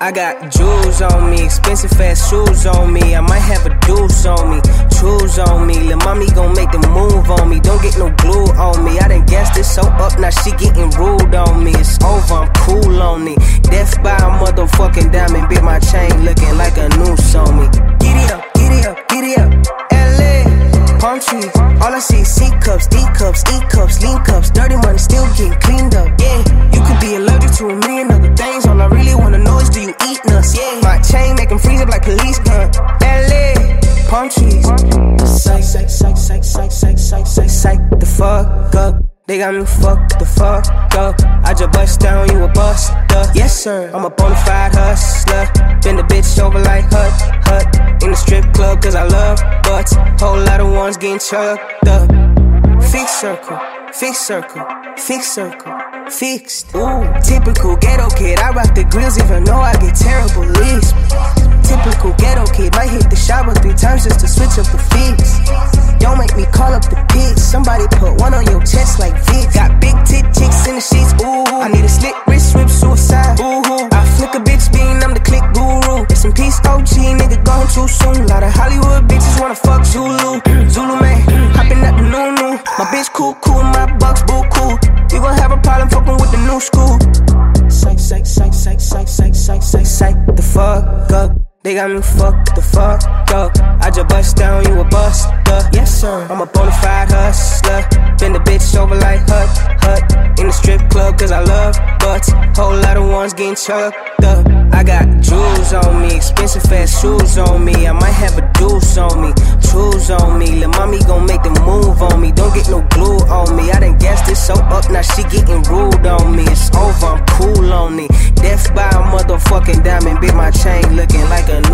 I got jewels on me, expensive fast shoes on me. I might have a deuce on me, choose on me. Lil' mommy gon' make the move on me. Don't get no glue on me. I done gassed it so up, now she getting rude on me. It's over, I'm cool on it. Death by palm trees. All I see is C cups, D cups, E cups, lean cups. Dirty money still getting cleaned up. Yeah, you could be allergic to a million other things. All I really wanna know is do you eat nuts? Yeah, my chain make them freeze up like police gun. LA, palm trees. Psych, psych, psych, psych, psych, psych, psych, psych, psych the fuck up. They got me fucked the fuck up. I just bust down, you a buster. Yes, sir, I'm a bona fide hustler. Bend the bitch over like hut, hut. In the strip club, cause I love butts. Whole lot of ones getting chucked up. Fixed circle, fixed circle, fixed circle, fixed. Ooh, typical ghetto kid. I rock the grills even though I get terrible lisp. Typical ghetto kid. Might hit the shower three times just to switch up the fix. Don't make me call up the pigs. Somebody put one on your chest like Vic. Got big tit chicks in the sheets. Ooh, Rest in peace, OG nigga gone too soon. Lot of Hollywood bitches wanna fuck Zulu. Zulu man, hopping at the new new. My bitch cool cool, my bucks boo cool. You gon' have a problem fucking with the new school. Psych, psych, psych, psych, psych, psych, psych, psych, psych the fuck up. They got me fucked the fuck up. I just bust down, you a buster. Yes, sir. I'm a bona fide getting chucked up. I got jewels on me, expensive fast shoes on me. I might have a deuce on me, choose on me. Lil' mommy gon' make the move on me. Don't get no glue on me. I done gassed it so up, now she getting rude on me. It's over, I'm cool on it. Death by a motherfucking diamond, bit my chain looking like a.